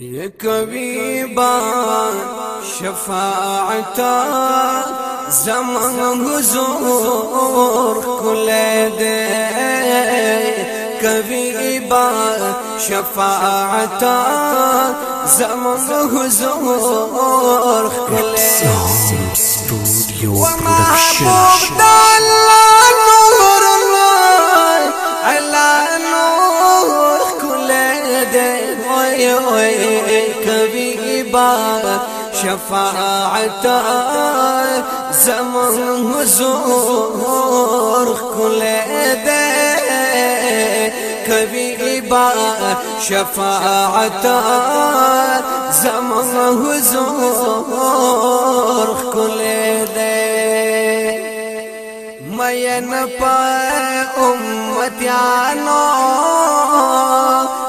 يكوي با شفاعتا زمان حضور كل دي. كوي با شفاعتا زمان حضور كل دي. ومحبوب دلال شفاعتا زمن حضور كل دي كبيبا شفاعتا زمن حضور كل دي مین پا امتیانو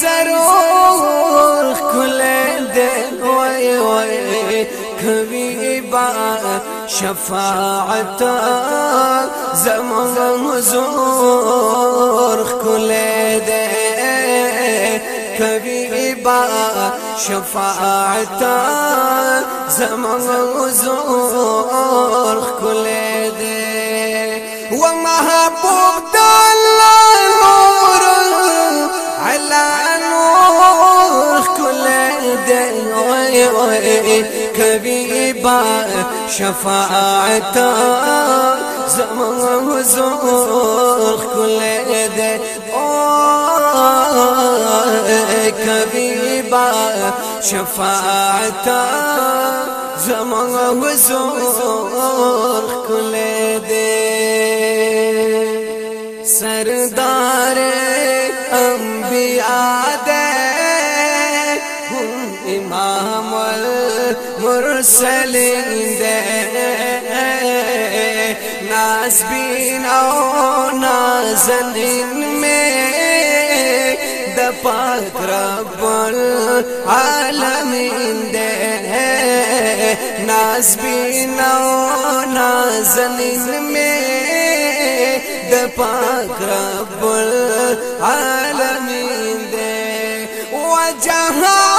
زمونگا شفیع المذنبین دے یہ مولا شفاعتا زمان زور كل دي كبيبا شفاعتا زمان زور كل دي ومحبوب دل نور كبيبا شفاعتا زمان وزور كل يدي كبيبا شفاعتا زمان وزور كل يدي سردار انبیاء دے امام المرسلین دے ناسبین او نازنین میں، د پاک رب العالمین دے۔ ناسبین او نازنین میں، د پاک رب العالمین دے۔ وجهان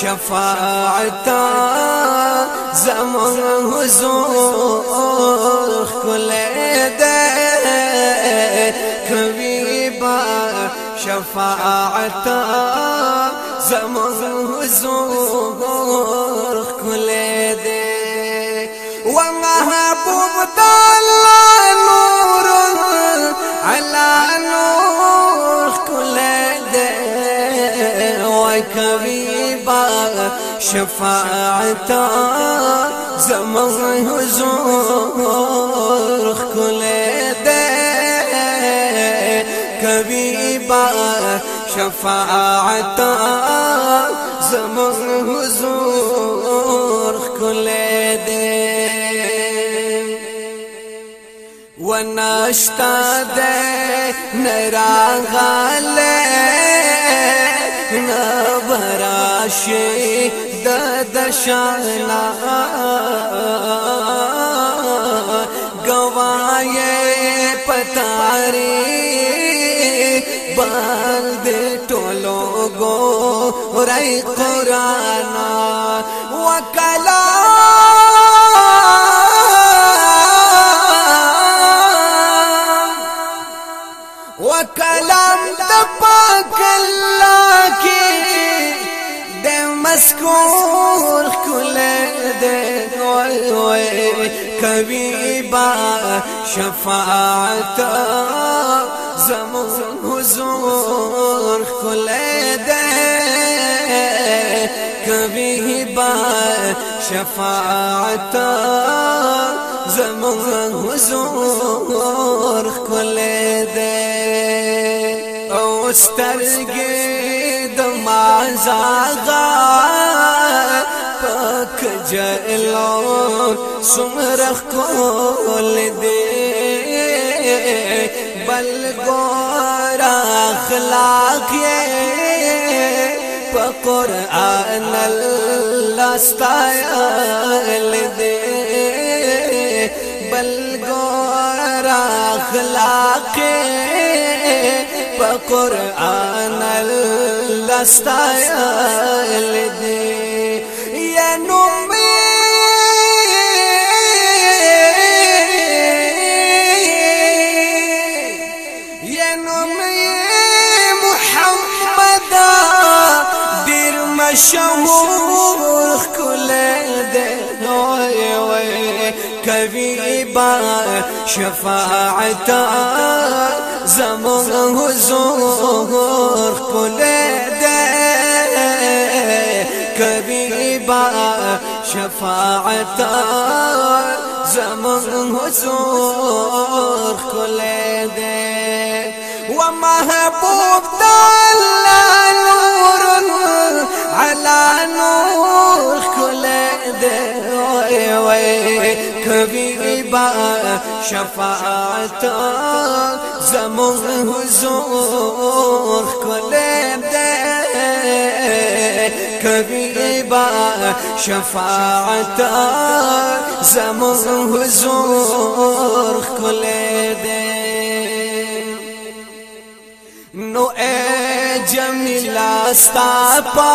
شفاعتا زمان حضور كل ده كبيبا شفاعتا زمان حضور كل ده ومحبوب دل نور على نور كل ده شفاعتا زمان حضور كل ده كبيبا شفاعتا زمان حضور كل ده ونشتا نراغاله نبراشي د دشانا گوايه پتاري بند ټولو گو رای قران وکلا وکلام د پاک الله کې د مسکور کله د وای کوي زمون حضور کل دے کبھی با شفاعت زمون حضور کل دے پستر گے دمازا پک جلو سمرخ کول دے۔ بل لا خلاق پکور آن لستایل دے۔ بل گورا کے په قران الله ستایل دے یا نو مشهور کل دے وای وای کوي با شفاعت زمون حضور کل دے کوي با شفاعت زمون حضور کل دے ومحبوب دلال نور على نور كل دي وي با شفاعت زمون حضور كل دي كبير با شفاعت زمون حضور كل دي جمیلا ستا پا،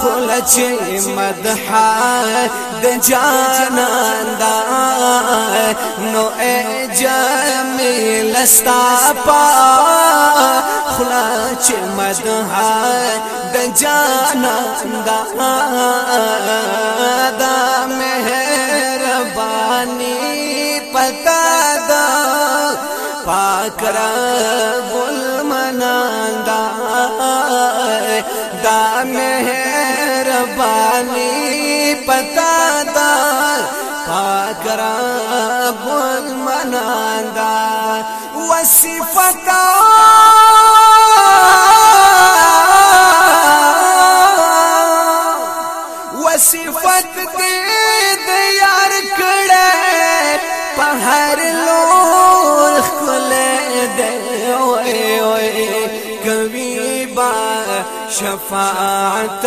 خلچ مدح د جانان دا نو اے جمیلا ستا پا، خلچ مدح د جانان دا دا مهربانی پتا دا، پاک رب دا مہربانی پتا دا پاک رب منا دا وصفتا وصفت دې شفاعت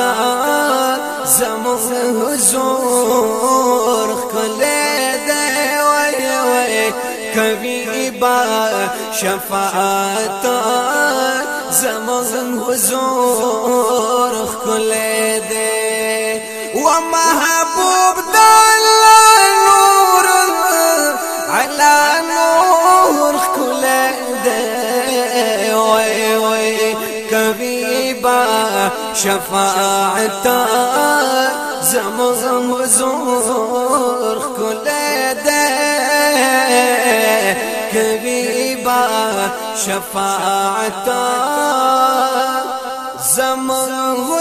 زمون حضور خل دې وای وای کوي با شفاعت زمون حضور خل دې ومحبوب دل شفاعة زمزم زور كل دي كبيبا شفاعة زمزم